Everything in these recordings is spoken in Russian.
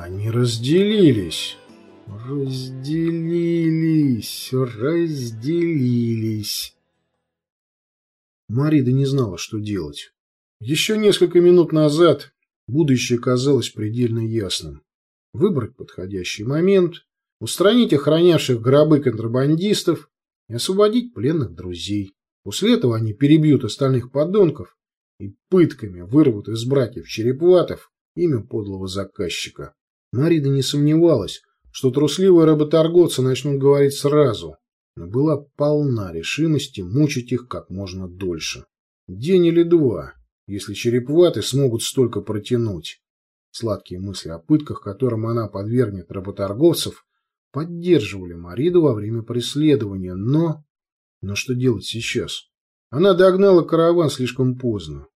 Они разделились. Разделились, разделились. Марида не знала, что делать. Еще несколько минут назад будущее казалось предельно ясным. Выбрать подходящий момент, устранить охранявших гробы контрабандистов и освободить пленных друзей. После этого они перебьют остальных подонков и пытками вырвут из братьев Черепватов имя подлого заказчика. Марида не сомневалась, что трусливые работорговцы начнут говорить сразу, но была полна решимости мучить их как можно дольше. День или два, если черепваты смогут столько протянуть. Сладкие мысли о пытках, которым она подвергнет работорговцев, поддерживали Мариду во время преследования, но... Но что делать сейчас? Она догнала караван слишком поздно.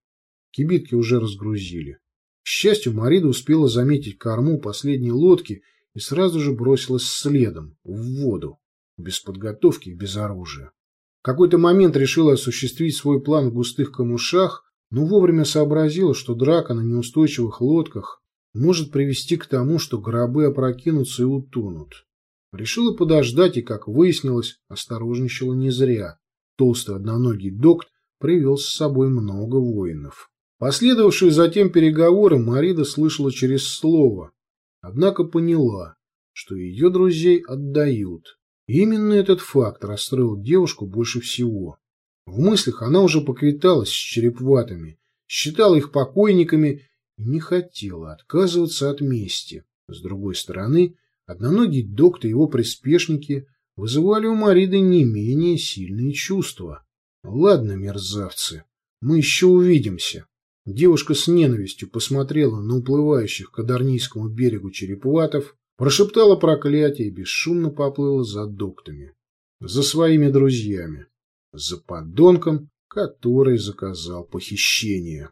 Кибитки уже разгрузили. К счастью, Марида успела заметить корму последней лодки и сразу же бросилась следом, в воду, без подготовки и без оружия. В какой-то момент решила осуществить свой план в густых камушах, но вовремя сообразила, что драка на неустойчивых лодках может привести к тому, что гробы опрокинутся и утонут. Решила подождать и, как выяснилось, осторожничала не зря. Толстый одноногий докт привел с собой много воинов. Последовавшие затем переговоры Марида слышала через слово, однако поняла, что ее друзей отдают. именно этот факт расстроил девушку больше всего. В мыслях она уже поквиталась с черепватами, считала их покойниками и не хотела отказываться от мести. С другой стороны, одноногий доктор и его приспешники вызывали у Мариды не менее сильные чувства. Ладно, мерзавцы, мы еще увидимся. Девушка с ненавистью посмотрела на уплывающих к Адарнийскому берегу черепуатов, прошептала проклятие и бесшумно поплыла за доктами, за своими друзьями, за подонком, который заказал похищение.